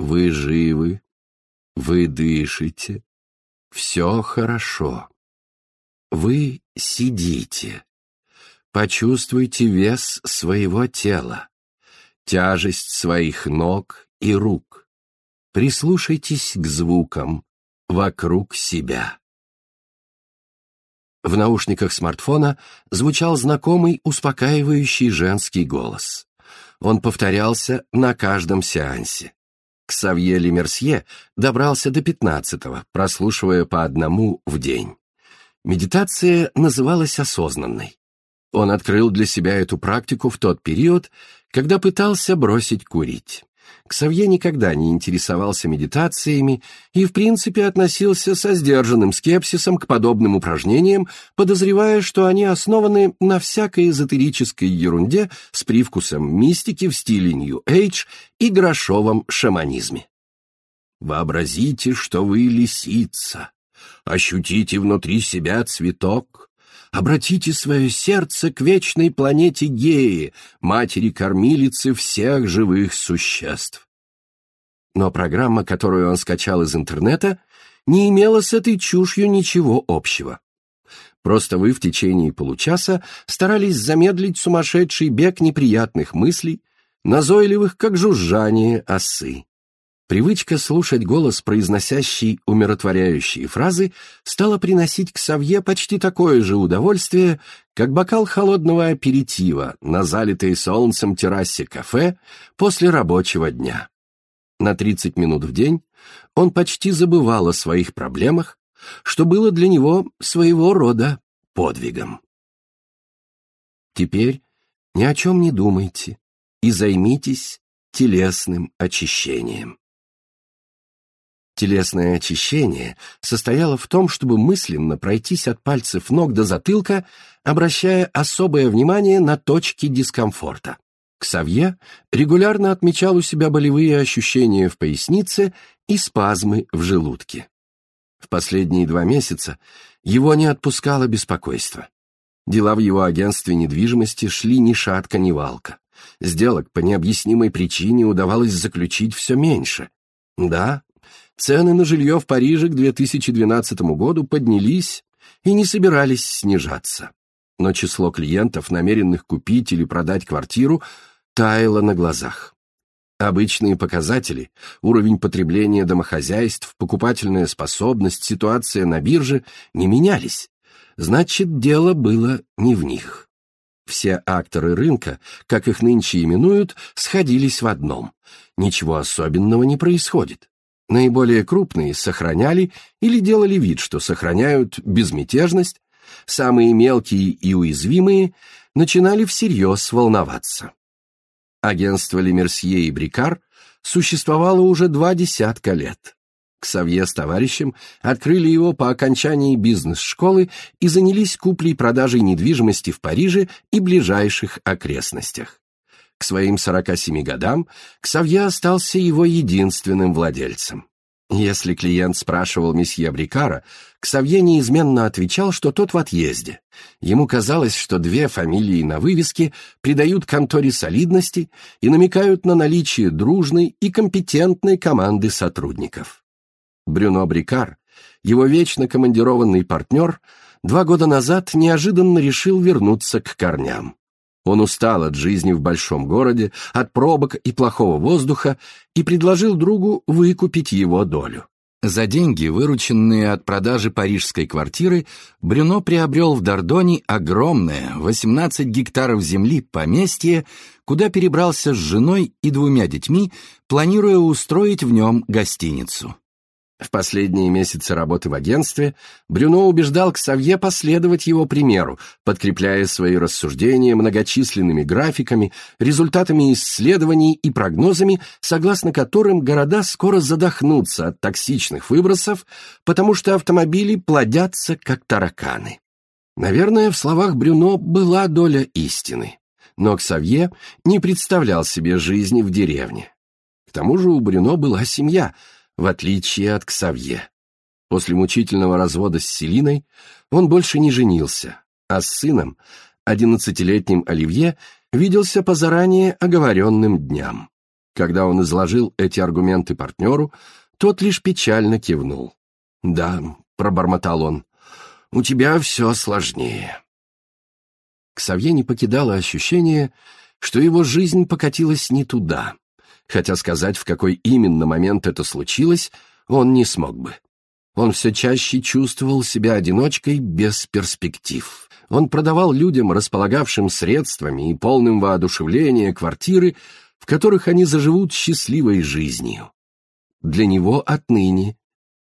Вы живы, вы дышите, все хорошо. Вы сидите. Почувствуйте вес своего тела, тяжесть своих ног и рук. Прислушайтесь к звукам вокруг себя. В наушниках смартфона звучал знакомый успокаивающий женский голос. Он повторялся на каждом сеансе. Ксавье Лемерсье добрался до пятнадцатого, прослушивая по одному в день. Медитация называлась осознанной. Он открыл для себя эту практику в тот период, когда пытался бросить курить. Ксавье никогда не интересовался медитациями и, в принципе, относился со сдержанным скепсисом к подобным упражнениям, подозревая, что они основаны на всякой эзотерической ерунде с привкусом мистики в стиле New Age и грошовом шаманизме. Вообразите, что вы лисица. Ощутите внутри себя цветок, Обратите свое сердце к вечной планете Геи, матери-кормилицы всех живых существ. Но программа, которую он скачал из интернета, не имела с этой чушью ничего общего. Просто вы в течение получаса старались замедлить сумасшедший бег неприятных мыслей, назойливых, как жужжание осы. Привычка слушать голос, произносящий умиротворяющие фразы, стала приносить к Савье почти такое же удовольствие, как бокал холодного аперитива на залитой солнцем террасе кафе после рабочего дня. На 30 минут в день он почти забывал о своих проблемах, что было для него своего рода подвигом. Теперь ни о чем не думайте и займитесь телесным очищением. Телесное очищение состояло в том, чтобы мысленно пройтись от пальцев ног до затылка, обращая особое внимание на точки дискомфорта. Ксавье регулярно отмечал у себя болевые ощущения в пояснице и спазмы в желудке. В последние два месяца его не отпускало беспокойство. Дела в его агентстве недвижимости шли ни шатка, ни валка. Сделок по необъяснимой причине удавалось заключить все меньше. Да, Цены на жилье в Париже к 2012 году поднялись и не собирались снижаться. Но число клиентов, намеренных купить или продать квартиру, таяло на глазах. Обычные показатели, уровень потребления домохозяйств, покупательная способность, ситуация на бирже не менялись. Значит, дело было не в них. Все акторы рынка, как их нынче именуют, сходились в одном. Ничего особенного не происходит. Наиболее крупные сохраняли или делали вид, что сохраняют безмятежность, самые мелкие и уязвимые начинали всерьез волноваться. Агентство Лемерсье и Брикар существовало уже два десятка лет. Ксавье с товарищем открыли его по окончании бизнес-школы и занялись куплей-продажей недвижимости в Париже и ближайших окрестностях. К своим 47 годам Ксавье остался его единственным владельцем. Если клиент спрашивал месье Брикара, Ксавье неизменно отвечал, что тот в отъезде. Ему казалось, что две фамилии на вывеске придают конторе солидности и намекают на наличие дружной и компетентной команды сотрудников. Брюно Брикар, его вечно командированный партнер, два года назад неожиданно решил вернуться к корням. Он устал от жизни в большом городе, от пробок и плохого воздуха и предложил другу выкупить его долю. За деньги, вырученные от продажи парижской квартиры, Брюно приобрел в Дордоне огромное, 18 гектаров земли, поместье, куда перебрался с женой и двумя детьми, планируя устроить в нем гостиницу. В последние месяцы работы в агентстве Брюно убеждал Ксавье последовать его примеру, подкрепляя свои рассуждения многочисленными графиками, результатами исследований и прогнозами, согласно которым города скоро задохнутся от токсичных выбросов, потому что автомобили плодятся как тараканы. Наверное, в словах Брюно была доля истины, но Ксавье не представлял себе жизни в деревне. К тому же у Брюно была семья — в отличие от Ксавье. После мучительного развода с Селиной он больше не женился, а с сыном, одиннадцатилетним Оливье, виделся по заранее оговоренным дням. Когда он изложил эти аргументы партнеру, тот лишь печально кивнул. «Да», — пробормотал он, — «у тебя все сложнее». Ксавье не покидало ощущение, что его жизнь покатилась не туда, хотя сказать, в какой именно момент это случилось, он не смог бы. Он все чаще чувствовал себя одиночкой без перспектив. Он продавал людям, располагавшим средствами и полным воодушевления, квартиры, в которых они заживут счастливой жизнью. Для него отныне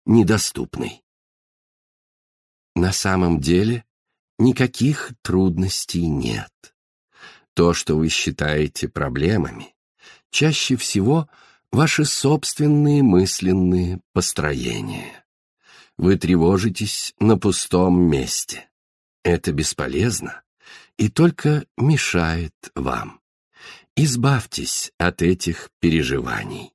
недоступной. На самом деле никаких трудностей нет. То, что вы считаете проблемами, чаще всего ваши собственные мысленные построения. Вы тревожитесь на пустом месте. Это бесполезно и только мешает вам. Избавьтесь от этих переживаний.